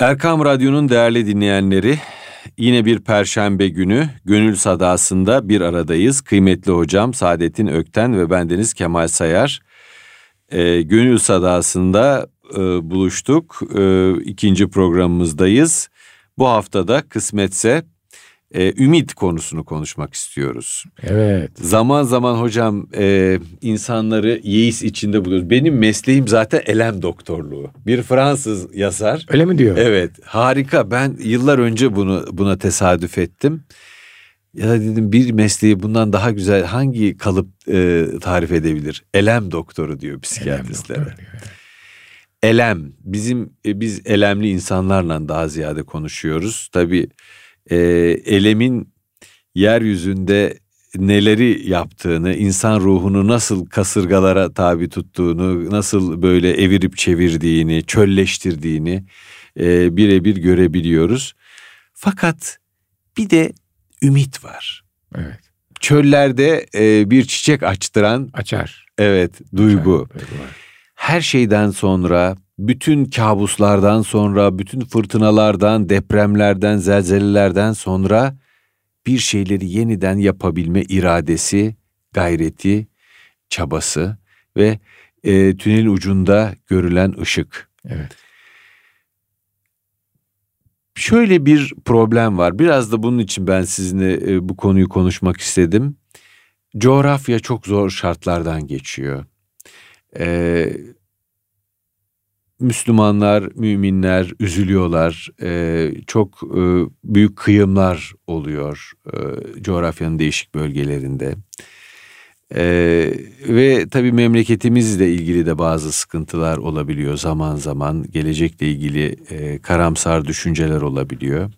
Erkam Radyo'nun değerli dinleyenleri, yine bir perşembe günü Gönül Sadası'nda bir aradayız. Kıymetli hocam Saadettin Ökten ve bendeniz Kemal Sayar. E, Gönül Sadası'nda e, buluştuk. E, ikinci programımızdayız. Bu haftada kısmetse e, ümit konusunu konuşmak istiyoruz. Evet. Zaman zaman hocam e, insanları yeis içinde buluyoruz. Benim mesleğim zaten elem doktorluğu. Bir Fransız yazar. Öyle mi diyor? Evet harika ben yıllar önce bunu buna tesadüf ettim. Ya dedim bir mesleği bundan daha güzel hangi kalıp e, tarif edebilir? Elem doktoru diyor psikiyatristler. Elem doktoru diyor. Elem bizim e, biz elemli insanlarla daha ziyade konuşuyoruz. Tabii e, elemin yeryüzünde neleri yaptığını, insan ruhunu nasıl kasırgalara tabi tuttuğunu, nasıl böyle evirip çevirdiğini, çölleştirdiğini e, birebir görebiliyoruz. Fakat bir de ümit var. Evet. Çöllerde e, bir çiçek açtıran, Açar. evet, duygu. Açar, duygu var. Her şeyden sonra, bütün kabuslardan sonra, bütün fırtınalardan, depremlerden, zelzelelerden sonra bir şeyleri yeniden yapabilme iradesi, gayreti, çabası ve e, tünel ucunda görülen ışık. Evet. Şöyle bir problem var. Biraz da bunun için ben sizinle e, bu konuyu konuşmak istedim. Coğrafya çok zor şartlardan geçiyor. Ee, Müslümanlar, müminler üzülüyorlar. Ee, çok e, büyük kıyımlar oluyor e, coğrafyanın değişik bölgelerinde. Ee, ve tabii memleketimizle ilgili de bazı sıkıntılar olabiliyor zaman zaman. Gelecekle ilgili e, karamsar düşünceler olabiliyor.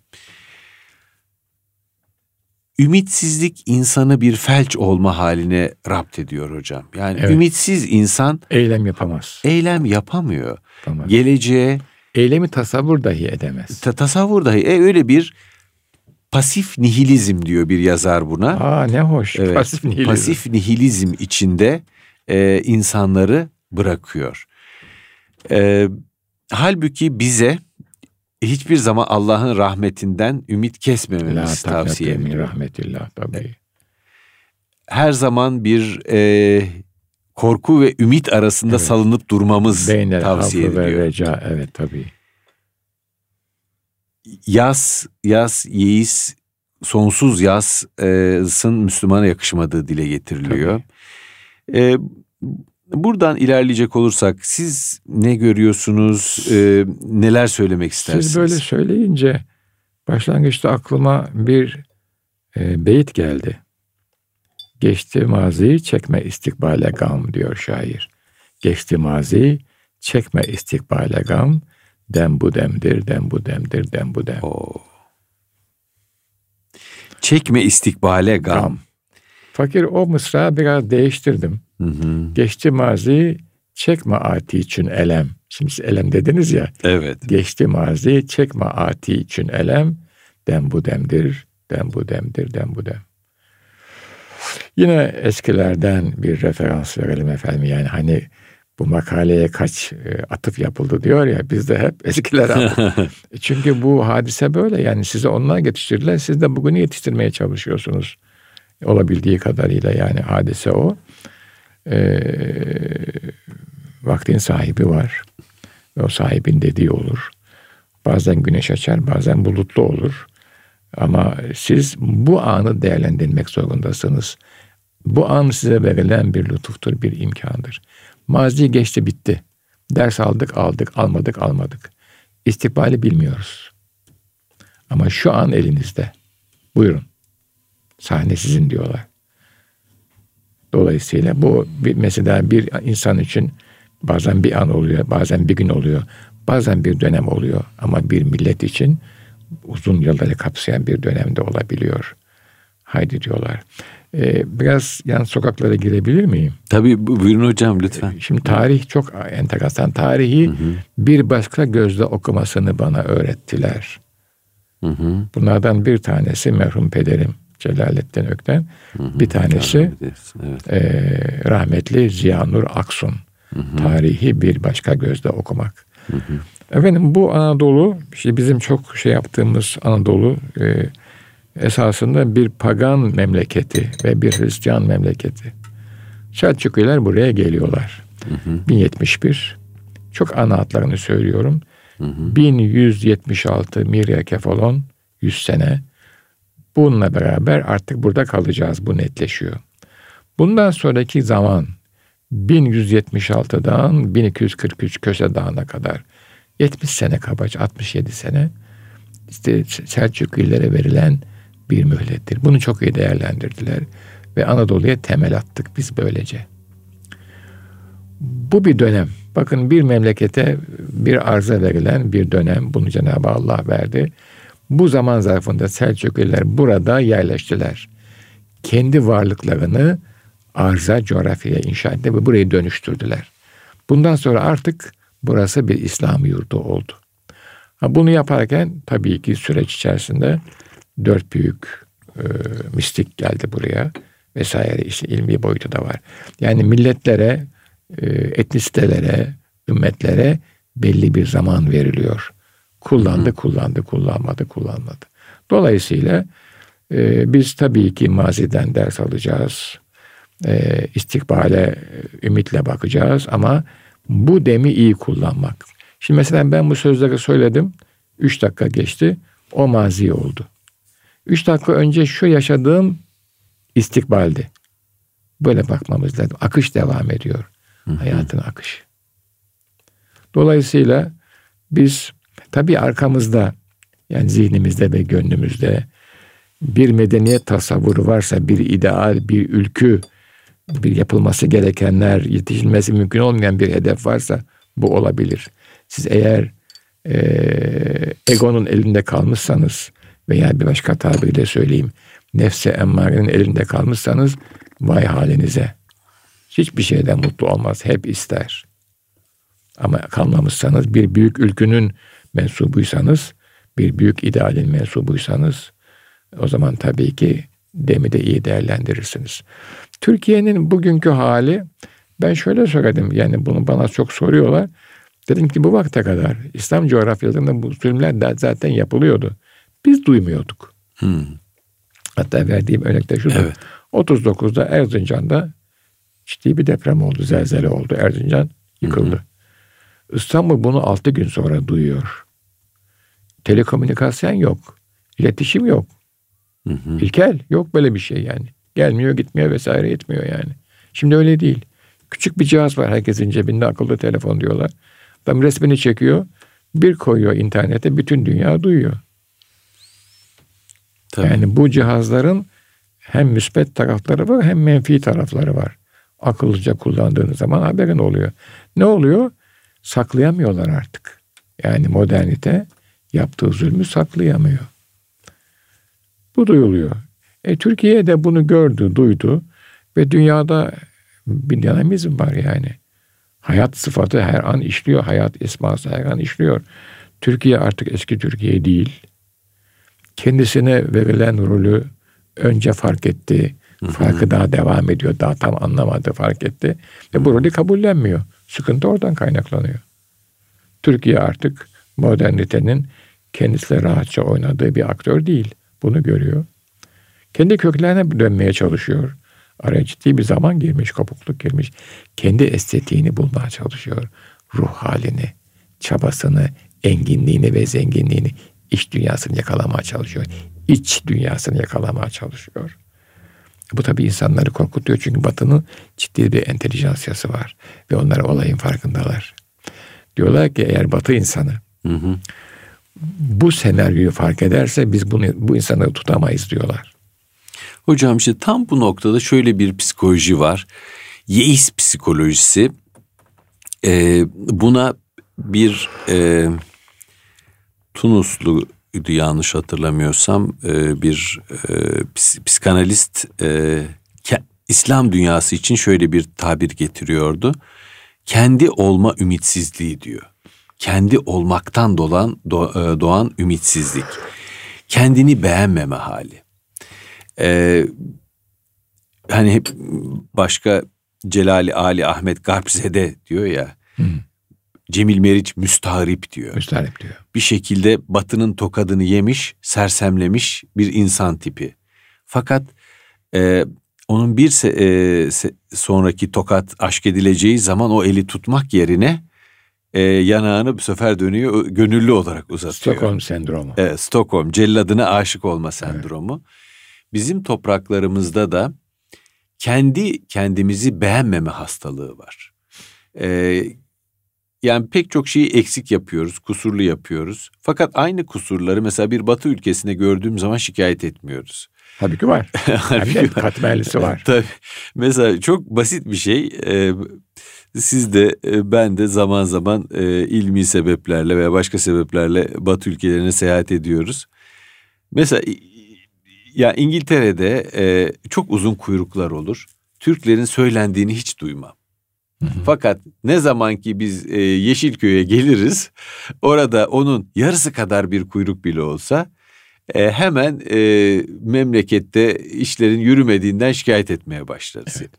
Ümitsizlik insanı bir felç olma haline rapt ediyor hocam. Yani Evet. ümitsiz insan Eylem yapamaz. eylem yapamıyor. yapamaz. Geleceğe Eylemi tasavvur dahi edemez. ta- tasavvur dahi e, öyle bir pasif nihilizm diyor bir yazar buna. Aa ne hoş. Evet, Pasif nihilizm. pasif nihilizm içinde e, insanları bırakıyor. E, halbuki bize hiçbir zaman Allah'ın rahmetinden ümit La kesmememizi tavsiye ediyor. rahmetillah tabii. Her zaman bir e, korku ve ümit arasında Evet. salınıp durmamız Beynel tavsiye hafı ve ediliyor. reca. Evet tabii. Yas, yas, yeis, sonsuz yasın Müslümana yakışmadığı dile getiriliyor. E, buradan ilerleyecek olursak siz ne görüyorsunuz, e, neler söylemek istersiniz? Siz böyle söyleyince başlangıçta aklıma bir e, beyit geldi. Geçti maziyi çekme istikbale gam diyor şair. Geçti mazi çekme istikbale gam. Dem bu demdir, dem bu demdir, dem bu dem. Oo. Çekme istikbale gam. Gam. Fakir o mısra biraz değiştirdim. Hı hı. Geçti mazi çekme ati için elem. Şimdi siz elem dediniz ya. Evet. Geçti mazi çekme ati için elem. Dem bu demdir, dem bu demdir, dem bu dem. Yine eskilerden bir referans verelim efendim. Yani hani bu makaleye kaç e, atıf yapıldı diyor ya biz de hep eskilere Çünkü bu hadise böyle yani size onlar yetiştirdiler siz de bugünü yetiştirmeye çalışıyorsunuz. Olabildiği kadarıyla yani hadise o. Ee, vaktin sahibi var. Ve o sahibin dediği olur. Bazen güneş açar bazen bulutlu olur. Ama siz bu anı değerlendirmek zorundasınız. Bu an size verilen bir lütuftur, bir imkandır. Mazi geçti bitti. Ders aldık aldık, almadık almadık. İstikbali bilmiyoruz. Ama şu an elinizde. Buyurun. Sahne sizin diyorlar. Dolayısıyla bu bir, mesela bir insan için bazen bir an oluyor, bazen bir gün oluyor, bazen bir dönem oluyor. Ama bir millet için uzun yılları kapsayan bir dönemde olabiliyor. Haydi diyorlar. Ee, biraz yan sokaklara girebilir miyim? Tabii bu- buyurun hocam lütfen. Şimdi tarih çok enteresan. Tarihi bir başka gözle okumasını bana öğrettiler. Hı hı. Bunlardan bir tanesi merhum pederim Celalettin Ökten. Bir tanesi Evet. e, rahmetli Ziyanur Aksun. Tarihi bir başka gözle okumak. Efendim bu Anadolu, işte bizim çok şey yaptığımız Anadolu e, esasında bir pagan memleketi ve bir Hristiyan memleketi. Selçuklular buraya geliyorlar. Hı hı. 1071. Çok ana hatlarını söylüyorum. Hı hı. 1176 Mirya Kefalon 100 sene. Bununla beraber artık burada kalacağız. Bu netleşiyor. Bundan sonraki zaman 1176'dan 1243 Köse Dağı'na kadar 70 sene kabaca 67 sene işte Selçuklilere verilen bir mühlettir. Bunu çok iyi değerlendirdiler ve Anadolu'ya temel attık biz böylece. Bu bir dönem. Bakın bir memlekete bir arza verilen bir dönem. Bunu Cenab-ı Allah verdi. Bu zaman zarfında Selçuklular burada yerleştiler. Kendi varlıklarını arza coğrafyaya inşa etti ve burayı dönüştürdüler. Bundan sonra artık burası bir İslam yurdu oldu. bunu yaparken tabii ki süreç içerisinde dört büyük e, mistik geldi buraya vesaire işte ilmi boyutu da var. Yani milletlere, e, etnisitelere, ümmetlere belli bir zaman veriliyor. Kullandı, Hı. kullandı, kullanmadı, kullanmadı. Dolayısıyla e, biz tabii ki maziden ders alacağız. E, istikbale ümitle bakacağız ama bu demi iyi kullanmak. Şimdi mesela ben bu sözleri söyledim. Üç dakika geçti. O mazi oldu. Üç dakika önce şu yaşadığım istikbaldi. Böyle bakmamız lazım. Akış devam ediyor. Hı hı. Hayatın akışı. Dolayısıyla biz tabii arkamızda yani zihnimizde ve gönlümüzde bir medeniyet tasavvuru varsa, bir ideal, bir ülkü, bir yapılması gerekenler, yetişilmesi mümkün olmayan bir hedef varsa bu olabilir. Siz eğer e, egonun elinde kalmışsanız veya bir başka tabirle söyleyeyim, nefse emmarenin elinde kalmışsanız vay halinize. Hiçbir şeyden mutlu olmaz, hep ister. Ama kalmamışsanız bir büyük ülkünün mensubuysanız, bir büyük idealin mensubuysanız o zaman tabii ki demi de iyi değerlendirirsiniz. Türkiye'nin bugünkü hali ben şöyle söyledim yani bunu bana çok soruyorlar. Dedim ki bu vakte kadar İslam coğrafyalarında bu zulümler de zaten yapılıyordu. Biz duymuyorduk. Hmm. Hatta verdiğim örnekte şudur. Evet. 39'da Erzincan'da ciddi bir deprem oldu, zelzele oldu. Erzincan yıkıldı. Hı hı. İstanbul bunu 6 gün sonra duyuyor. Telekomünikasyon yok. iletişim yok. Hı hı. İlkel yok böyle bir şey yani. Gelmiyor gitmiyor vesaire yetmiyor yani. Şimdi öyle değil. Küçük bir cihaz var herkesin cebinde akıllı telefon diyorlar. Adam resmini çekiyor. Bir koyuyor internete bütün dünya duyuyor. Tabii. Yani bu cihazların hem müspet tarafları var hem menfi tarafları var. Akıllıca kullandığınız zaman haberin oluyor. Ne oluyor? Saklayamıyorlar artık. Yani modernite yaptığı zulmü saklayamıyor. Bu duyuluyor. E, Türkiye de bunu gördü, duydu ve dünyada bir dinamizm var yani. Hayat sıfatı her an işliyor, hayat esması her an işliyor. Türkiye artık eski Türkiye değil. Kendisine verilen rolü önce fark etti. Farkı daha devam ediyor. Daha tam anlamadı, fark etti. Ve bu rolü kabullenmiyor. Sıkıntı oradan kaynaklanıyor. Türkiye artık modernitenin kendisiyle rahatça oynadığı bir aktör değil. Bunu görüyor. Kendi köklerine dönmeye çalışıyor. Araya ciddi bir zaman girmiş, kopukluk girmiş. Kendi estetiğini bulmaya çalışıyor. Ruh halini, çabasını, enginliğini ve zenginliğini, iç dünyasını yakalamaya çalışıyor. İç dünyasını yakalamaya çalışıyor. Bu tabii insanları korkutuyor çünkü Batı'nın ciddi bir entelijansiyası var. Ve onlar olayın farkındalar. Diyorlar ki eğer Batı insanı hı hı. bu senaryoyu fark ederse biz bunu bu insanları tutamayız diyorlar. Hocam işte tam bu noktada şöyle bir psikoloji var. Yeis psikolojisi. Ee, buna bir e, Tunuslu yanlış hatırlamıyorsam e, bir e, psikanalist e, İslam dünyası için şöyle bir tabir getiriyordu. Kendi olma ümitsizliği diyor. Kendi olmaktan dolan doğan ümitsizlik. Kendini beğenmeme hali. Ee, hani hep başka Celali Ali Ahmet Garpzede diyor ya. Hmm. Cemil Meriç müstahrip diyor. Müstahrip diyor. Bir şekilde batının tokadını yemiş, sersemlemiş bir insan tipi. Fakat e, onun bir se, e, se, sonraki tokat aşk edileceği zaman o eli tutmak yerine e, yanağını bu sefer dönüyor gönüllü olarak uzatıyor. Stockholm sendromu. Evet, Stockholm celladına aşık olma sendromu. Evet. Bizim topraklarımızda da kendi kendimizi beğenmeme hastalığı var. Ee, yani pek çok şeyi eksik yapıyoruz, kusurlu yapıyoruz. Fakat aynı kusurları mesela bir batı ülkesinde gördüğüm zaman şikayet etmiyoruz. Tabii ki var. Tabii ki katmerlisi var. Tabii. Mesela çok basit bir şey. Ee, siz de e, ben de zaman zaman e, ilmi sebeplerle veya başka sebeplerle Batı ülkelerine seyahat ediyoruz. Mesela ya İngiltere'de e, çok uzun kuyruklar olur. Türklerin söylendiğini hiç duymam. Fakat ne zaman ki biz e, Yeşilköy'e geliriz, orada onun yarısı kadar bir kuyruk bile olsa e, hemen e, memlekette işlerin yürümediğinden şikayet etmeye başlarız. Evet.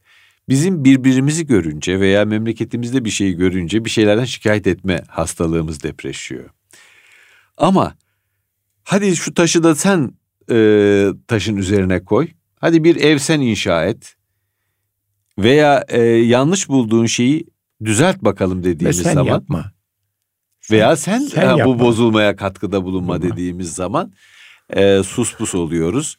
Bizim birbirimizi görünce veya memleketimizde bir şeyi görünce bir şeylerden şikayet etme hastalığımız depreşiyor. Ama hadi şu taşı da sen e, taşın üzerine koy. Hadi bir ev sen inşa et. Veya e, yanlış bulduğun şeyi düzelt bakalım dediğimiz Ve sen zaman. yapma. Veya sen, sen ha, bu bozulmaya katkıda bulunma Bulma. dediğimiz zaman e, sus pus oluyoruz.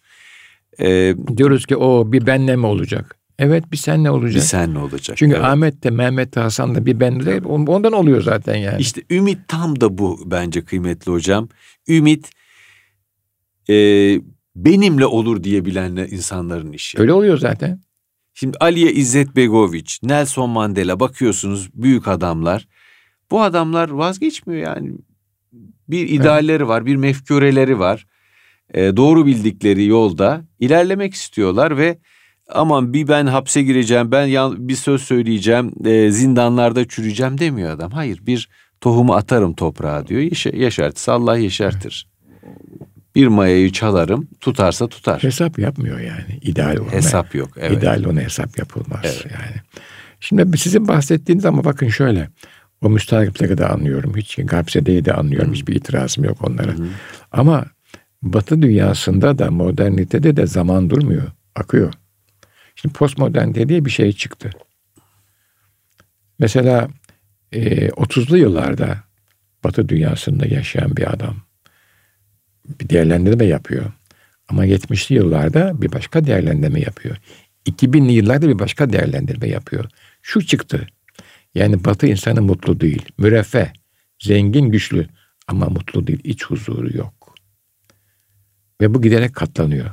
E, Diyoruz ki o bir benle mi olacak? Evet bir sen ne olacak? Bir sen ne olacak? Çünkü evet. Ahmet de Mehmet de Hasan da bir ben de ondan oluyor zaten yani. İşte ümit tam da bu bence kıymetli hocam. Ümit e, benimle olur diyebilen insanların işi. Öyle oluyor zaten. Şimdi Aliye İzzet Begoviç, Nelson Mandela bakıyorsunuz büyük adamlar. Bu adamlar vazgeçmiyor yani. Bir idealleri evet. var, bir mefkureleri var. E, doğru bildikleri yolda ilerlemek istiyorlar ve aman bir ben hapse gireceğim, ben bir söz söyleyeceğim, e, zindanlarda çürüyeceğim demiyor adam. Hayır bir tohumu atarım toprağa diyor. Yaş yeşertirse Allah yeşertir. Bir mayayı çalarım, tutarsa tutar. Hesap yapmıyor yani. ideal olan. Hesap yok. Evet. İdeal ona hesap yapılmaz evet. yani. Şimdi sizin bahsettiğiniz ama bakın şöyle. O müstahripleri de anlıyorum. Hiç Gapsede'yi de anlıyorum. Hı. Hiçbir itirazım yok onlara. Hı. Ama Batı dünyasında da modernitede de zaman durmuyor. Akıyor. Şimdi postmodernite diye bir şey çıktı. Mesela e, 30'lu yıllarda Batı dünyasında yaşayan bir adam bir değerlendirme yapıyor. Ama 70'li yıllarda bir başka değerlendirme yapıyor. 2000'li yıllarda bir başka değerlendirme yapıyor. Şu çıktı. Yani Batı insanı mutlu değil. Müreffeh, zengin, güçlü ama mutlu değil. İç huzuru yok. Ve bu giderek katlanıyor.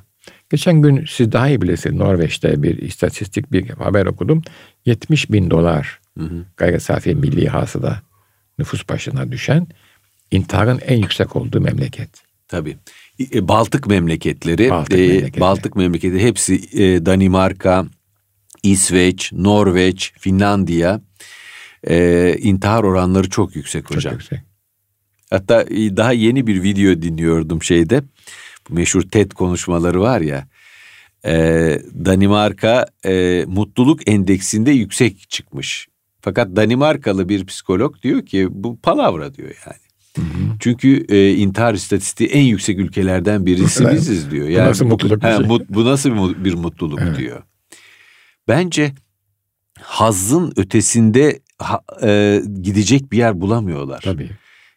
Geçen gün siz daha iyi bilirsiniz Norveç'te bir istatistik bir haber okudum. 70 bin dolar hı hı. gayri safi milli hasıda nüfus başına düşen intiharın en yüksek olduğu memleket. Tabii. E, Baltık memleketleri, Baltık, e, memleketleri. Baltık memleketleri hepsi e, Danimarka, İsveç, Norveç, Finlandiya e, intihar oranları çok yüksek hocam. Çok yüksek. Hatta e, daha yeni bir video dinliyordum şeyde meşhur TED konuşmaları var ya. E, Danimarka e, mutluluk endeksinde yüksek çıkmış. Fakat Danimarkalı bir psikolog diyor ki bu palavra diyor yani. Hı hı. Çünkü e, intihar istatistiği en yüksek ülkelerden birisi evet. biziz diyor. Yani bu nasıl mutluluk? He, mut, bu nasıl bir, bir mutluluk evet. diyor. Bence hazın ötesinde ha, e, gidecek bir yer bulamıyorlar. Tabii.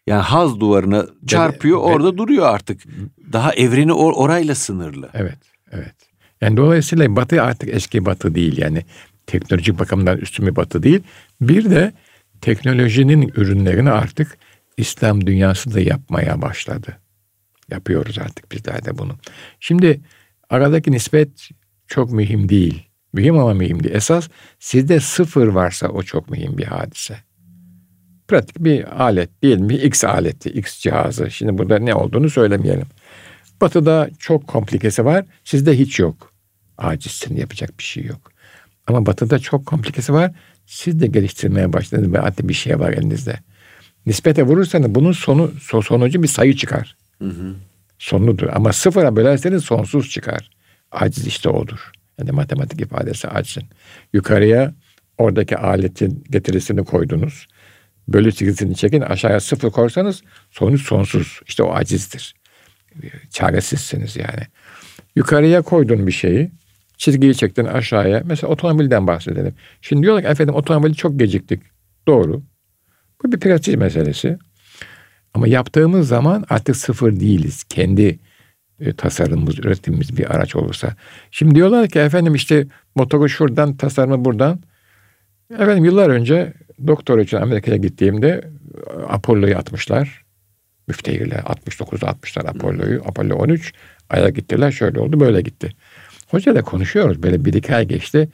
Yani haz duvarına çarpıyor ben, orada ben, duruyor artık. Daha evreni or, orayla sınırlı. Evet, evet. Yani dolayısıyla batı artık eski batı değil yani teknolojik bakımdan üstün bir batı değil. Bir de teknolojinin ürünlerini artık İslam dünyası da yapmaya başladı. Yapıyoruz artık bizler de bunu. Şimdi aradaki nispet çok mühim değil. Mühim ama mühim değil. Esas sizde sıfır varsa o çok mühim bir hadise pratik bir alet diyelim bir X aleti, X cihazı. Şimdi burada ne olduğunu söylemeyelim. Batı'da çok komplikesi var, sizde hiç yok. Acizsin, yapacak bir şey yok. Ama Batı'da çok komplikesi var, siz de geliştirmeye başladınız ve hatta bir şey var elinizde. Nispete vurursanız bunun sonu sonucu bir sayı çıkar. Hı hı. Sonludur. Ama sıfıra bölerseniz sonsuz çıkar. Aciz işte odur. Yani matematik ifadesi acizin. Yukarıya oradaki aletin getirisini koydunuz Bölü çizgisini çekin aşağıya sıfır korsanız sonuç sonsuz. İşte o acizdir. Çaresizsiniz yani. Yukarıya koydun bir şeyi. Çizgiyi çektin aşağıya. Mesela otomobilden bahsedelim. Şimdi diyorlar ki efendim otomobili çok geciktik. Doğru. Bu bir prestij meselesi. Ama yaptığımız zaman artık sıfır değiliz. Kendi e, tasarımımız, üretimimiz bir araç olursa. Şimdi diyorlar ki efendim işte motoru şuradan, tasarımı buradan. Efendim yıllar önce doktor için Amerika'ya gittiğimde e, Apollo'yu atmışlar. Müftehirle 69'da atmışlar Apollo'yu. Apollo 13 Ay'a gittiler şöyle oldu böyle gitti. Hocayla konuşuyoruz böyle bir iki ay geçti.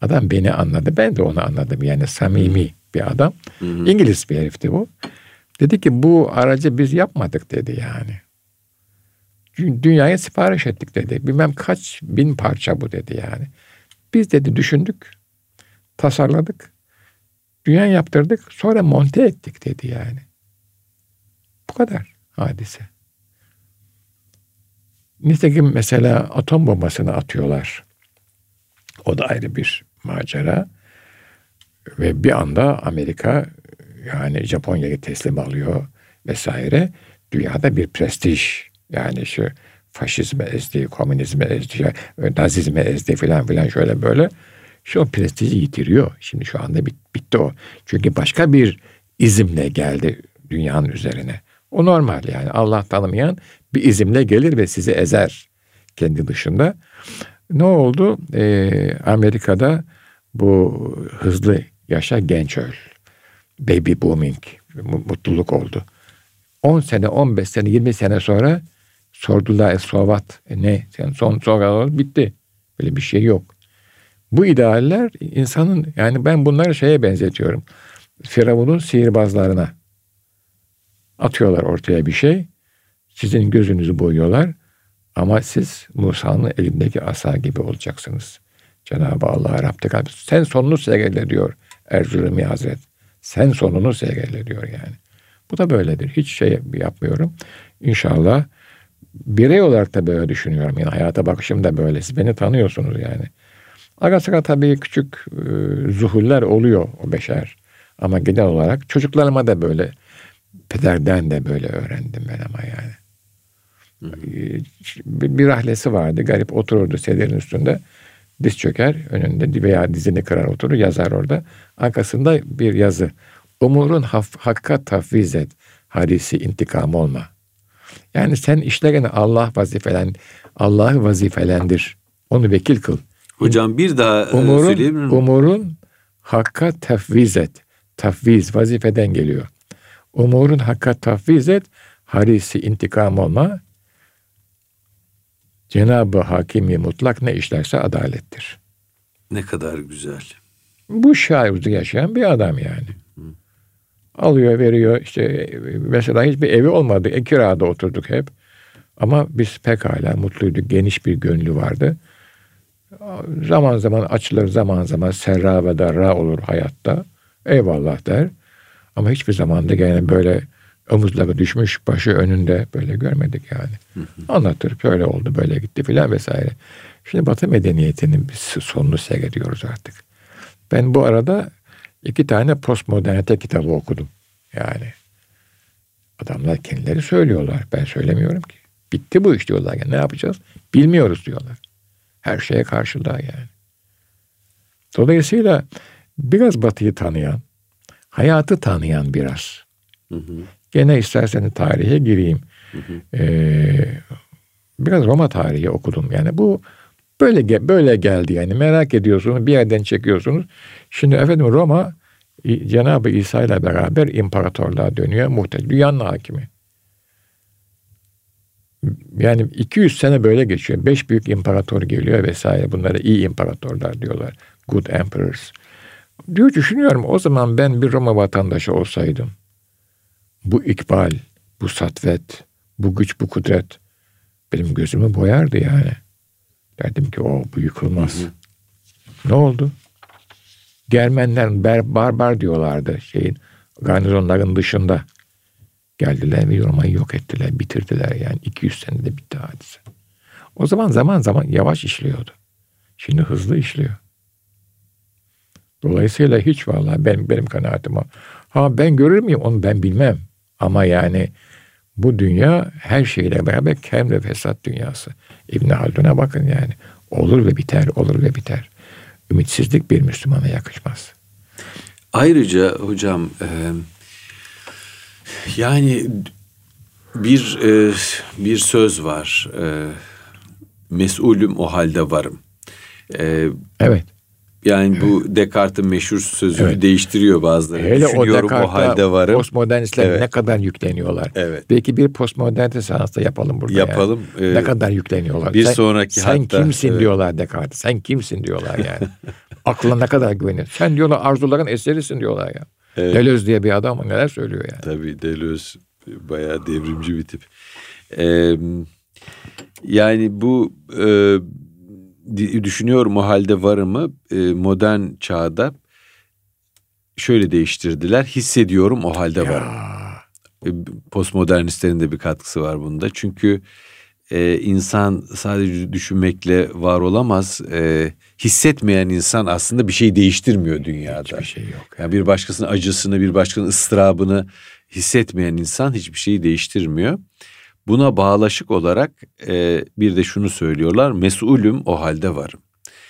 Adam beni anladı ben de onu anladım yani samimi bir adam. Hı hı. İngiliz bir herifti bu. Dedi ki bu aracı biz yapmadık dedi yani. Dünyaya sipariş ettik dedi. Bilmem kaç bin parça bu dedi yani. Biz dedi düşündük, tasarladık, dünya yaptırdık, sonra monte ettik dedi yani. Bu kadar hadise. Nitekim mesela atom bombasını atıyorlar. O da ayrı bir macera. Ve bir anda Amerika yani Japonya'yı teslim alıyor vesaire. Dünyada bir prestij yani şu faşizme ezdi, komünizme ezdi, nazizme ezdi filan filan şöyle böyle. Şu o prestiji yitiriyor. Şimdi şu anda bit, bitti o. Çünkü başka bir izimle geldi dünyanın üzerine. O normal yani Allah tanımayan bir izimle gelir ve sizi ezer kendi dışında. Ne oldu? Ee, Amerika'da bu hızlı yaşa genç öl. Baby booming mutluluk oldu. 10 sene, 15 sene, 20 sene sonra sordular e, Sovat e, ne? Yani son sonra bitti. Böyle bir şey yok. Bu idealler insanın yani ben bunları şeye benzetiyorum. Firavun'un sihirbazlarına atıyorlar ortaya bir şey. Sizin gözünüzü boyuyorlar. Ama siz Musa'nın elindeki asa gibi olacaksınız. Cenab-ı Allah Rab'de kalbi. Sen sonunu seyrede diyor Erzurumi Hazret. Sen sonunu seyrede diyor yani. Bu da böyledir. Hiç şey yapmıyorum. İnşallah birey olarak da böyle düşünüyorum. Yani hayata bakışım da böyle. Siz beni tanıyorsunuz yani. Ara sıra tabii küçük e, zuhuller oluyor o beşer. Ama genel olarak çocuklarıma da böyle pederden de böyle öğrendim ben ama yani. Bir, bir rahlesi vardı. Garip otururdu sedirin üstünde. Diz çöker önünde veya dizini kırar oturur yazar orada. Arkasında bir yazı. Umurun haf, hakka tafviz et. Harisi intikam olma. Yani sen işlerini Allah vazifelen, Allah'ı vazifelendir. Onu vekil kıl. Hocam bir daha e, umurun, söyleyebilir miyim? Umurun hakka tafviz et. Tafviz vazifeden geliyor. Umurun hakka tafviz et. Harisi intikam olma. Cenab-ı Hakimi mutlak ne işlerse adalettir. Ne kadar güzel. Bu şairde yaşayan bir adam yani. Alıyor veriyor işte mesela hiçbir evi olmadı. E, kirada oturduk hep. Ama biz pekala mutluyduk. Geniş bir gönlü vardı. Zaman zaman açılır zaman zaman serra ve darra olur hayatta. Eyvallah der. Ama hiçbir zaman da gene böyle omuzları düşmüş başı önünde böyle görmedik yani. Anlatır böyle oldu böyle gitti filan vesaire. Şimdi Batı medeniyetinin bir sonunu seyrediyoruz artık. Ben bu arada iki tane postmodernite kitabı okudum. Yani adamlar kendileri söylüyorlar. Ben söylemiyorum ki. Bitti bu iş diyorlar. Yani ne yapacağız? Bilmiyoruz diyorlar. Her şeye karşılar yani. Dolayısıyla biraz Batı'yı tanıyan, hayatı tanıyan biraz. Hı hı. Gene isterseniz tarihe gireyim. Hı hı. Ee, biraz Roma tarihi okudum. Yani bu böyle böyle geldi yani merak ediyorsunuz bir yerden çekiyorsunuz. Şimdi efendim Roma Cenab-ı İsa ile beraber imparatorluğa dönüyor. Muhtemelen dünyanın hakimi. Yani 200 sene böyle geçiyor. Beş büyük imparator geliyor vesaire. Bunlara iyi imparatorlar diyorlar. Good emperors. Diyor düşünüyorum o zaman ben bir Roma vatandaşı olsaydım. Bu ikbal, bu satvet, bu güç, bu kudret benim gözümü boyardı yani. Derdim ki o bu yıkılmaz. Hı hı. Ne oldu? Germenler ber, barbar diyorlardı şeyin garnizonların dışında. Geldiler ve Roma'yı yok ettiler, bitirdiler yani 200 senede bitti hadise. O zaman zaman zaman yavaş işliyordu. Şimdi hızlı işliyor. Dolayısıyla hiç vallahi benim, benim kanaatim o. Ha ben görür müyüm onu ben bilmem. Ama yani bu dünya her şeyle beraber kem ve fesat dünyası. İbn Haldun'a bakın yani. Olur ve biter, olur ve biter. Ümitsizlik bir Müslümana yakışmaz. Ayrıca hocam e, yani bir e, bir söz var. E, mesulüm o halde varım. E, evet. Yani bu Descartes'in meşhur sözünü evet. değiştiriyor bazıları. Hele Düşünüyorum o, o halde varım. Postmodernistler evet. ne kadar yükleniyorlar. Evet. Belki bir postmodernite seansı yapalım burada. Yapalım. Yani. Ee, ne kadar yükleniyorlar. Bir sen, sonraki Sen hatta, kimsin evet. diyorlar Descartes. Sen kimsin diyorlar yani. Aklına ne kadar güveniyor. Sen diyorlar arzuların eserisin diyorlar ya. Evet. Deleuze diye bir adam neler söylüyor yani. Tabii Deleuze bayağı devrimci bir tip. Ee, yani bu e, düşünüyorum o halde varımı e, modern çağda şöyle değiştirdiler. Hissediyorum o halde varım. E, postmodernistlerin de bir katkısı var bunda. Çünkü e, insan sadece düşünmekle var olamaz. E, hissetmeyen insan aslında bir şey değiştirmiyor dünyada. Hiçbir şey yok. Yani bir başkasının acısını, bir başkasının ıstırabını hissetmeyen insan hiçbir şeyi değiştirmiyor. Buna bağlaşık olarak e, bir de şunu söylüyorlar. Mesulüm o halde varım.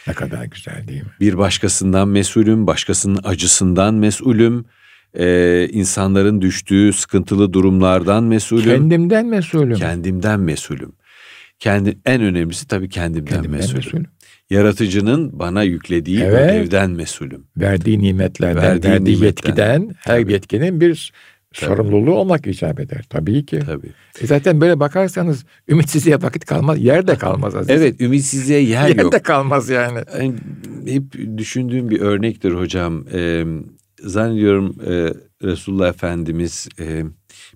Ne kadar güzel değil mi? Bir başkasından mesulüm, başkasının acısından mesulüm. Ee, insanların düştüğü sıkıntılı durumlardan mesulüm. Kendimden mesulüm. Kendimden mesulüm. Kendi en önemlisi tabii kendimden, kendimden mesulüm. mesulüm. Yaratıcının bana yüklediği evet. ödevden mesulüm. Verdiği nimetlerden, verdiği, verdiği nimetten. yetkiden, her tabii. yetkinin bir. Sorumluluğu olmak icap eder. Tabii ki. Tabii. E zaten böyle bakarsanız ümitsizliğe vakit kalmaz, yer de kalmaz aziz. Evet, ümitsizliğe yer, yer yok. Yer de kalmaz yani. yani. Hep düşündüğüm bir örnektir hocam. Ee, zannediyorum e, Resulullah Efendimiz e,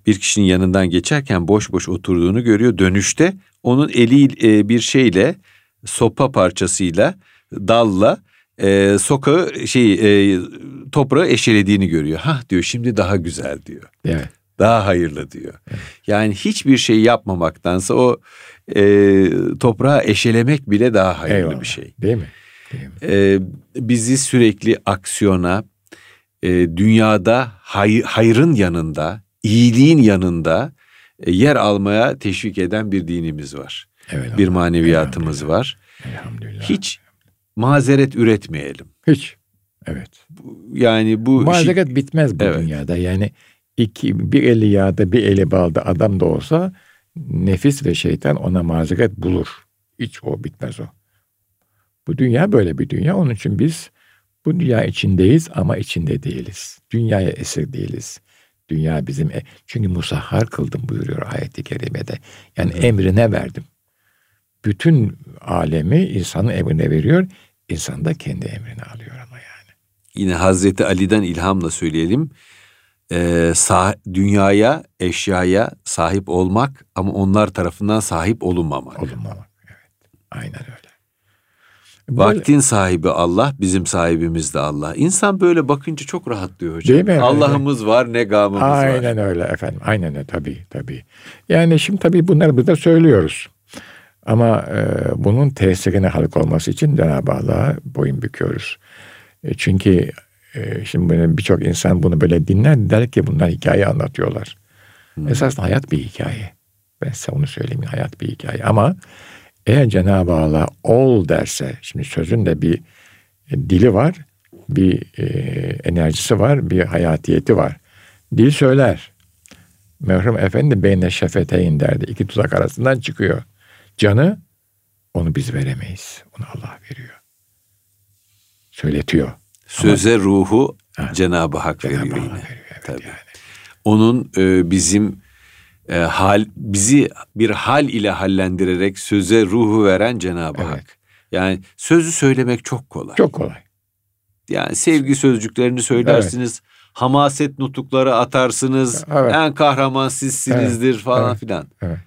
bir kişinin yanından geçerken boş boş oturduğunu görüyor. Dönüşte onun eli e, bir şeyle, sopa parçasıyla, dalla e, sokağı şey e, toprağı eşelediğini görüyor. Ha diyor şimdi daha güzel diyor. Evet. Daha hayırlı diyor. Evet. Yani hiçbir şey yapmamaktansa o e, toprağı eşelemek bile daha hayırlı Eyvallah. bir şey. Değil mi? Değil mi? E, bizi sürekli aksiyona, e, dünyada hay, hayrın yanında, iyiliğin yanında e, yer almaya teşvik eden bir dinimiz var. Evet, bir maneviyatımız Elhamdülillah. var. Elhamdülillah. Hiç mazeret üretmeyelim. Hiç. Evet. Yani bu mazeret işi... bitmez bu evet. dünyada. Yani iki bir eli yağda bir eli balda adam da olsa nefis ve şeytan ona mazeret bulur. Hiç o bitmez o. Bu dünya böyle bir dünya. Onun için biz bu dünya içindeyiz ama içinde değiliz. Dünyaya esir değiliz. Dünya bizim e çünkü musahhar kıldım buyuruyor ayet-i kerimede. Yani evet. emrine verdim. Bütün alemi insanın emrine veriyor. İnsan da kendi emrine alıyor ama yani. Yine Hazreti Ali'den ilhamla söyleyelim. Ee, sah- dünyaya, eşyaya sahip olmak ama onlar tarafından sahip olunmamak. Olunmamak, evet. Aynen öyle. Böyle... Vaktin sahibi Allah, bizim sahibimiz de Allah. İnsan böyle bakınca çok rahatlıyor hocam. Değil mi? Allah'ımız var, ne gamımız aynen var. Aynen öyle efendim. Aynen öyle tabii tabii. Yani şimdi tabii bunları burada söylüyoruz. Ama e, bunun tesirine halk olması için Cenab-ı Allah'a boyun büküyoruz. E, çünkü e, şimdi birçok insan bunu böyle dinler der ki bunlar hikaye anlatıyorlar. Hmm. Esasında hayat bir hikaye. Ben size onu söyleyeyim hayat bir hikaye. Ama eğer Cenab-ı Allah ol derse, şimdi sözün de bir e, dili var, bir e, enerjisi var, bir hayatiyeti var. Dil söyler. Merhum Efendi beyne şefeteyn derdi. İki tuzak arasından çıkıyor. Canı onu biz veremeyiz. Onu Allah veriyor. Söyletiyor. Söze Ama, ruhu ha, Cenab-ı Hak Cenab-ı veriyor yine. Veriyor, evet Tabii. Yani. Onun e, bizim e, hal bizi bir hal ile hallendirerek söze ruhu veren Cenab-ı evet. Hak. Yani sözü söylemek çok kolay. Çok kolay. Yani sevgi sözcüklerini söylersiniz. Evet. Hamaset nutukları atarsınız. Evet. En kahraman sizsinizdir evet. falan evet. filan. Evet.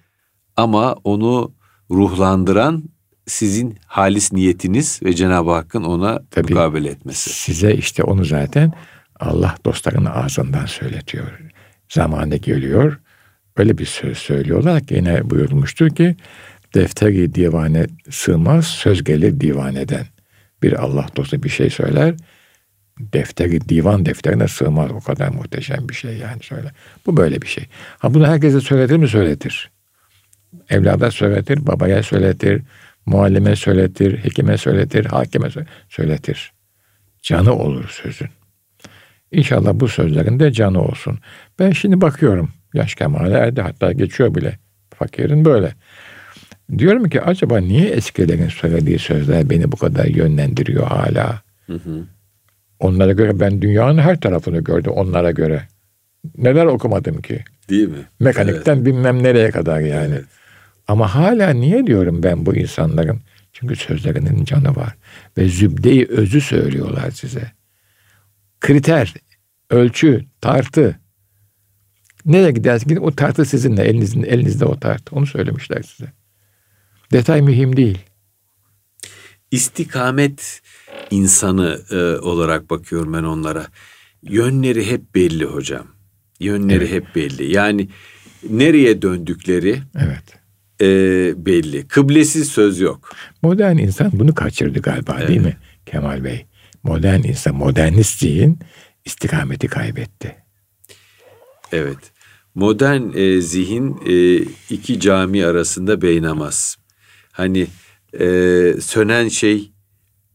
Ama onu ruhlandıran sizin halis niyetiniz ve Cenab-ı Hakk'ın ona Tabii, mukabele etmesi. Size işte onu zaten Allah dostlarının ağzından söyletiyor. Zamanı geliyor. Öyle bir söz söylüyorlar ki yine buyurulmuştur ki defteri divane sığmaz söz gelir divaneden. Bir Allah dostu bir şey söyler defteri, divan defterine sığmaz. O kadar muhteşem bir şey yani söyle. Bu böyle bir şey. Ha bunu herkese söyletir mi? Söyletir. Evlada söyletir, babaya söyletir, muallime söyletir, hekime söyletir, hakime söyletir. Canı olur sözün. İnşallah bu sözlerin de canı olsun. Ben şimdi bakıyorum. Yaş kemale erdi hatta geçiyor bile. Fakirin böyle. Diyorum ki acaba niye eskilerin söylediği sözler beni bu kadar yönlendiriyor hala? Hı hı. Onlara göre ben dünyanın her tarafını gördüm onlara göre. Neler okumadım ki? Değil mi? Mekanikten evet. bilmem nereye kadar yani. Evet. Ama hala niye diyorum ben bu insanların? Çünkü sözlerinin canı var. Ve zübdeyi özü söylüyorlar size. Kriter, ölçü, tartı. Nereye gidersiniz gidin o tartı sizinle. Elinizin, elinizde o tartı. Onu söylemişler size. Detay mühim değil. İstikamet insanı e, olarak bakıyorum ben onlara. Yönleri hep belli hocam. Yönleri evet. hep belli. Yani nereye döndükleri evet. E, belli. Kıblesiz söz yok. Modern insan bunu kaçırdı galiba evet. değil mi Kemal Bey? Modern insan, modernist zihin istikameti kaybetti. Evet. Modern e, zihin e, iki cami arasında beynamaz. Hani e, sönen şey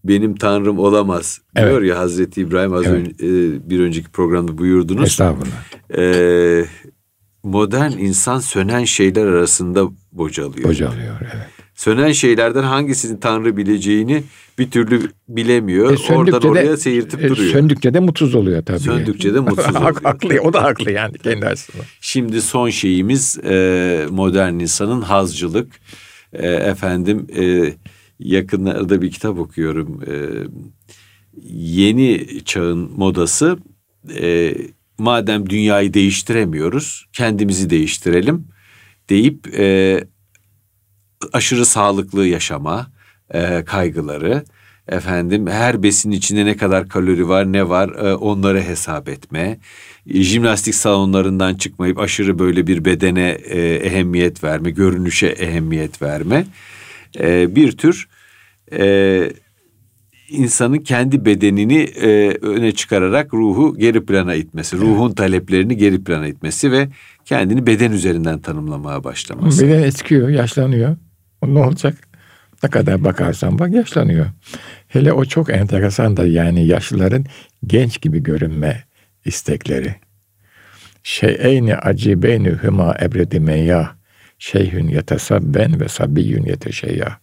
benim tanrım olamaz diyor evet. ya Hazreti İbrahim az evet. önce e, bir önceki programda buyurdunuz. Estağfurullah. E, modern insan sönen şeyler arasında bocalıyor. Bocalıyor evet. Sönen şeylerden hangisini Tanrı bileceğini bir türlü bilemiyor. E, Oradan oraya de, seyirtip e, duruyor. Söndükçe de mutsuz oluyor tabii. Söndükçe de mutsuz oluyor. haklı, o da haklı yani kendi açısından. Şimdi son şeyimiz e, modern insanın hazcılık. E, efendim e, yakınlarda bir kitap okuyorum. E, yeni çağın modası e, madem dünyayı değiştiremiyoruz kendimizi değiştirelim deyip e, aşırı sağlıklı yaşama e, kaygıları efendim her besin içinde ne kadar kalori var ne var e, onları hesap etme jimnastik salonlarından çıkmayıp aşırı böyle bir bedene e, ehemmiyet verme görünüşe ehemmiyet verme e, bir tür e, insanın kendi bedenini e, öne çıkararak ruhu geri plana itmesi, ruhun taleplerini geri plana itmesi ve kendini beden üzerinden tanımlamaya başlaması. Beden eskiyor, yaşlanıyor. Ne olacak? Ne kadar bakarsan bak yaşlanıyor. Hele o çok enteresan da yani yaşlıların genç gibi görünme istekleri. Şeyeyni acibeyni hüma ebredi meyyah. Şeyhün yetesabben ve sabiyyün yeteşeyyah.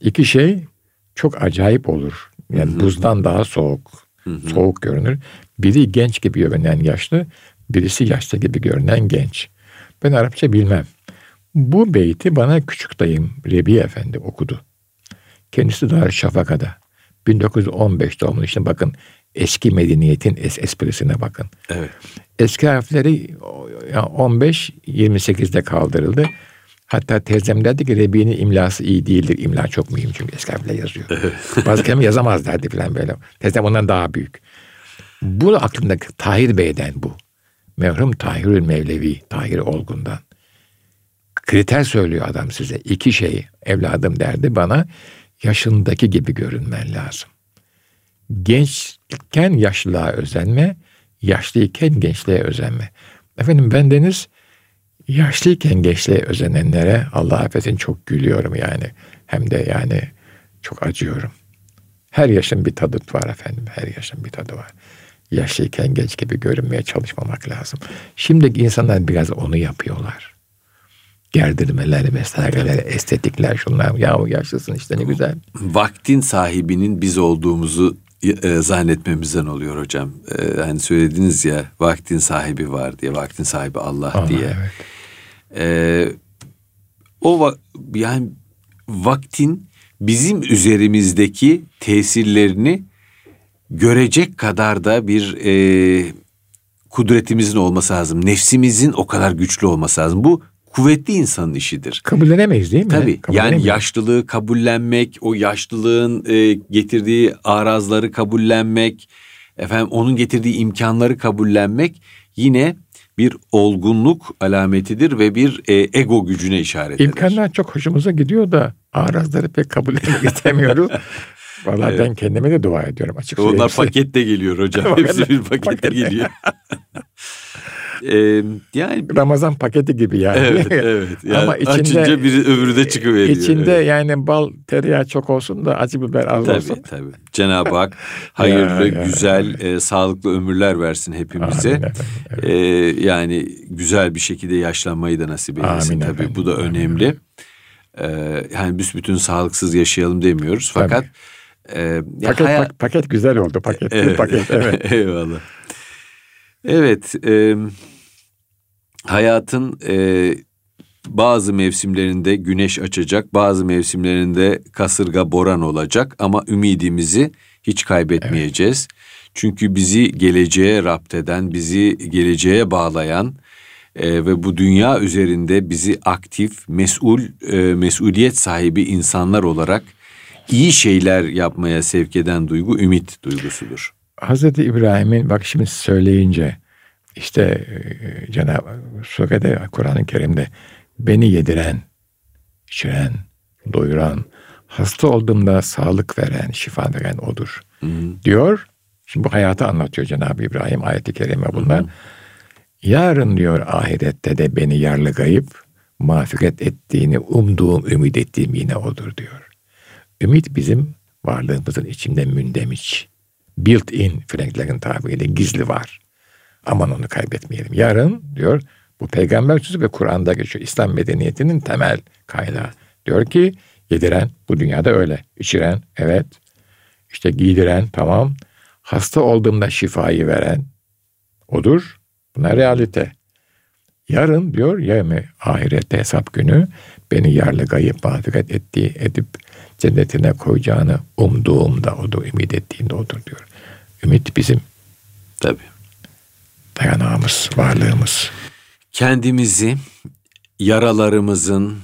İki şey çok acayip olur. Yani Hı-hı. buzdan daha soğuk. Hı-hı. Soğuk görünür. Biri genç gibi görünen yaşlı, birisi yaşlı gibi görünen genç. Ben Arapça bilmem. Bu beyti bana küçük dayım Rebi Efendi okudu. Kendisi Dar Şafaka'da. 1915 doğumlu işte bakın eski medeniyetin es esprisine bakın. Evet. Eski harfleri 15-28'de kaldırıldı. Hatta teyzem derdi ki Rebi'nin imlası iyi değildir. İmla çok mühim çünkü eski harfle yazıyor. Bazı kelime yazamaz derdi falan böyle. Teyzem ondan daha büyük. Bu aklımdaki Tahir Bey'den bu. Merhum Tahirül Mevlevi, Tahir Olgun'dan. Kriter söylüyor adam size. İki şey evladım derdi bana. Yaşındaki gibi görünmen lazım. Gençken yaşlılığa özenme, yaşlıyken gençliğe özenme. Efendim bendeniz yaşlıyken gençliğe özenenlere Allah affetsin çok gülüyorum yani. Hem de yani çok acıyorum. Her yaşın bir tadı var efendim. Her yaşın bir tadı var. Yaşlıyken genç gibi görünmeye çalışmamak lazım. Şimdiki insanlar biraz onu yapıyorlar. Gerdirmeler vesaireler, estetikler şunlar. Yahu yaşlısın işte ne güzel. Vaktin sahibinin biz olduğumuzu e, zannetmemizden oluyor hocam. E, hani söylediniz ya vaktin sahibi var diye, vaktin sahibi Allah, Allah diye. Evet. E, o yani vaktin bizim üzerimizdeki tesirlerini görecek kadar da bir e, kudretimizin olması lazım. Nefsimizin o kadar güçlü olması lazım. Bu kuvvetli insanın işidir. Kabullenemeyiz değil mi? Tabii. Yani yaşlılığı kabullenmek, o yaşlılığın e, getirdiği arazları kabullenmek, efendim onun getirdiği imkanları kabullenmek yine bir olgunluk alametidir ve bir e, ego gücüne işaret eder. İmkanlar çok hoşumuza gidiyor da arazları pek kabul etmek istemiyoruz. Vallahi evet. ben kendime de dua ediyorum açık Onlar pakette geliyor hocam. Hepsi bir pakette geliyor. Ee, yani Ramazan paketi gibi yani. Evet, evet. Yani Ama içinde açınca biri öbürü de çıkıveriyor. İçinde evet. yani bal, tereyağı çok olsun da acı biber az tabii, olsun. Tabii Cenab-ı Hak hayırlı, ya, güzel. E, sağlıklı ömürler versin hepimize. Amin evet. e, yani güzel bir şekilde yaşlanmayı da nasip eylesin Amin tabii. Efendim, bu da önemli. E, yani büsbütün sağlıksız yaşayalım demiyoruz. Fakat e, paket, hayat... paket güzel oldu paket. Evet, paket evet. Eyvallah. Evet, e, hayatın e, bazı mevsimlerinde güneş açacak, bazı mevsimlerinde kasırga boran olacak ama ümidimizi hiç kaybetmeyeceğiz. Evet. Çünkü bizi geleceğe rapt eden, bizi geleceğe bağlayan e, ve bu dünya üzerinde bizi aktif, mesul, e, mesuliyet sahibi insanlar olarak iyi şeyler yapmaya sevk eden duygu ümit duygusudur. Hazreti İbrahim'in bak şimdi söyleyince işte e, Cenab-ı Surede Kur'an-ı Kerim'de beni yediren, içiren, doyuran, hasta olduğumda sağlık veren, şifa veren odur. Hı hı. Diyor. Şimdi bu hayatı anlatıyor Cenab-ı İbrahim ayeti kerime bunlar. Hı hı. Yarın diyor ahirette de beni yarlıgayıp mağfiret ettiğini umduğum, ümit ettiğim yine odur diyor. Ümit bizim varlığımızın içinde mündemiş built in Franklerin tabiriyle gizli var. Aman onu kaybetmeyelim. Yarın diyor bu peygamber sözü ve Kur'an'da geçiyor. İslam medeniyetinin temel kaynağı. Diyor ki yediren bu dünyada öyle. İçiren evet. İşte giydiren tamam. Hasta olduğumda şifayı veren odur. Buna realite. Yarın diyor ya mi ahirette hesap günü beni yarlı gayip mağfiret ettiği edip cennetine koyacağını umduğumda odur, ümit ettiğinde odur diyor. Ümit bizim. Tabii. Dayanağımız, varlığımız. Kendimizi yaralarımızın,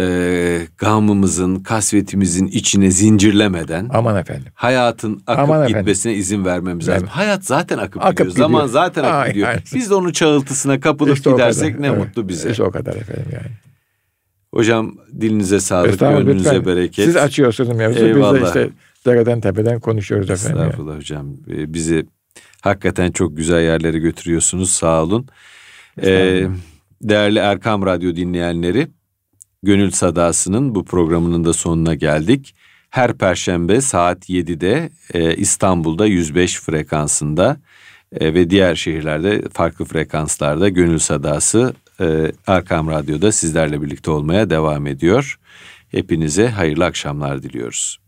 e, gamımızın, kasvetimizin içine zincirlemeden aman efendim. Hayatın akıp aman gitmesine efendim. izin vermemiz lazım. Evet. Hayat zaten akıp, akıp gidiyor. gidiyor. Zaman zaten akıp Ay, gidiyor. Ay. Biz de onun çağıltısına kapılıp işte gidersek ne evet. mutlu bize. İşte o kadar efendim yani. Hocam dilinize sağlık, gönlünüze lütfen. bereket. Siz açıyorsunuz mevzu. Eyvallah. Biz de işte dereden tepeden konuşuyoruz efendim. Estağfurullah hocam. Ee, bizi hakikaten çok güzel yerlere götürüyorsunuz. Sağ olun. Ee, değerli Erkam Radyo dinleyenleri, Gönül Sadası'nın bu programının da sonuna geldik. Her perşembe saat 7'de e, İstanbul'da 105 frekansında e, ve diğer şehirlerde farklı frekanslarda Gönül Sadası e, Erkam Radyo'da sizlerle birlikte olmaya devam ediyor. Hepinize hayırlı akşamlar diliyoruz.